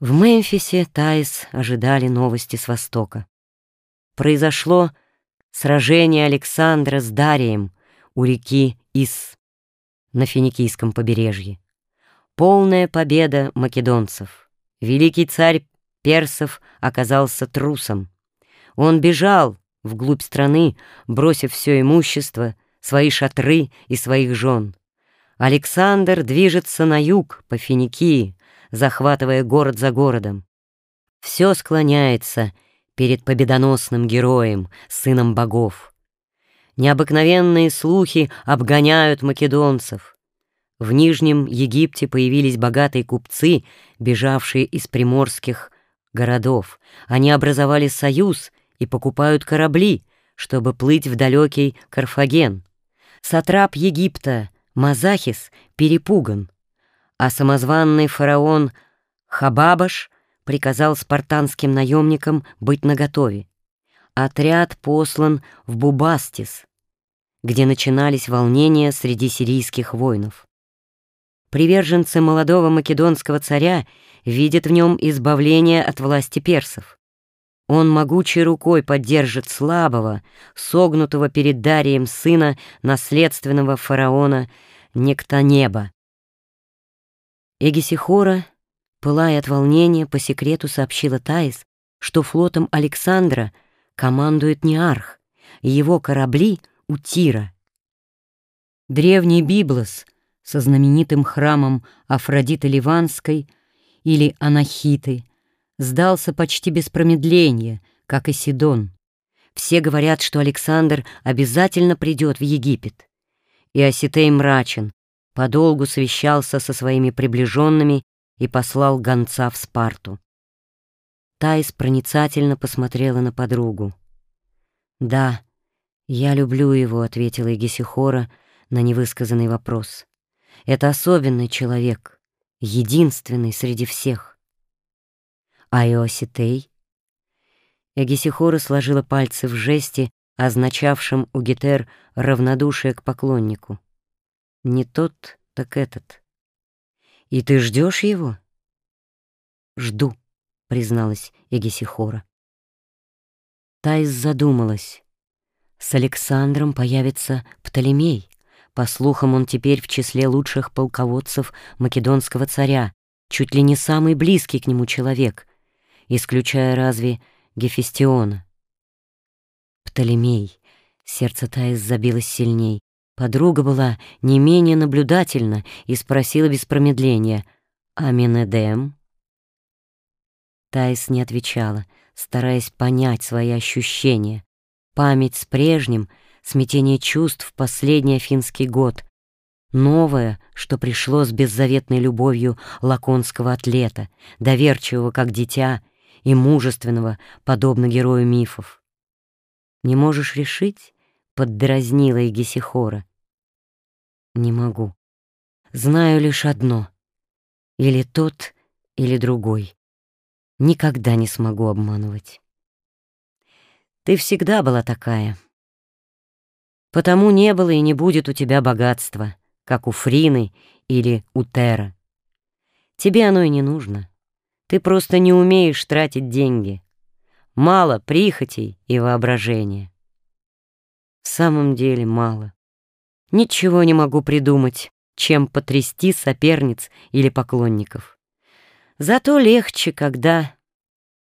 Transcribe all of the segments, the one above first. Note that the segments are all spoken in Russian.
В Мемфисе Таис ожидали новости с Востока. Произошло сражение Александра с Дарием у реки Ис на Финикийском побережье. Полная победа македонцев. Великий царь персов оказался трусом. Он бежал вглубь страны, бросив все имущество, свои шатры и своих жен. Александр движется на юг, по Финикии, захватывая город за городом. Все склоняется перед победоносным героем, сыном богов. Необыкновенные слухи обгоняют македонцев. В Нижнем Египте появились богатые купцы, бежавшие из приморских городов. Они образовали союз и покупают корабли, чтобы плыть в далекий Карфаген. Сатрап Египта Мазахис перепуган, а самозванный фараон Хабабаш приказал спартанским наемникам быть наготове. Отряд послан в Бубастис, где начинались волнения среди сирийских воинов. Приверженцы молодого македонского царя видят в нем избавление от власти персов. Он могучей рукой поддержит слабого, согнутого перед Дарием сына наследственного фараона Нектонеба. Эгисихора, пылая от волнения, по секрету сообщила Таис, что флотом Александра командует Неарх, и его корабли у Тира. Древний Библос со знаменитым храмом Афродиты Ливанской или Анахиты — сдался почти без промедления, как и Сидон. Все говорят, что Александр обязательно придет в Египет. И Осетей мрачен, подолгу совещался со своими приближенными и послал гонца в Спарту. Таис проницательно посмотрела на подругу. «Да, я люблю его», — ответила Егисихора на невысказанный вопрос. «Это особенный человек, единственный среди всех». А Иоситей? Эгисихора сложила пальцы в жесте, означавшем у Гетер равнодушие к поклоннику. Не тот, так этот. И ты ждешь его? Жду, призналась Эгисихора. Тайс задумалась. С Александром появится Птолемей. По слухам, он теперь в числе лучших полководцев македонского царя, чуть ли не самый близкий к нему человек — исключая разве Гефестиона. Птолемей. Сердце Таис забилось сильней. Подруга была не менее наблюдательна и спросила без промедления «А Менедем?» Таис не отвечала, стараясь понять свои ощущения. Память с прежним, смятение чувств в последний афинский год. Новое, что пришло с беззаветной любовью лаконского атлета, доверчивого как дитя и мужественного, подобно герою мифов. «Не можешь решить?» — поддразнила и Гесихора. «Не могу. Знаю лишь одно. Или тот, или другой. Никогда не смогу обманывать. Ты всегда была такая. Потому не было и не будет у тебя богатства, как у Фрины или у Тера. Тебе оно и не нужно. Ты просто не умеешь тратить деньги. Мало прихотей и воображения. В самом деле мало. Ничего не могу придумать, чем потрясти соперниц или поклонников. Зато легче, когда...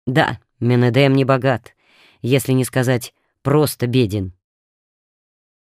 Да, Менедем не богат, если не сказать просто беден.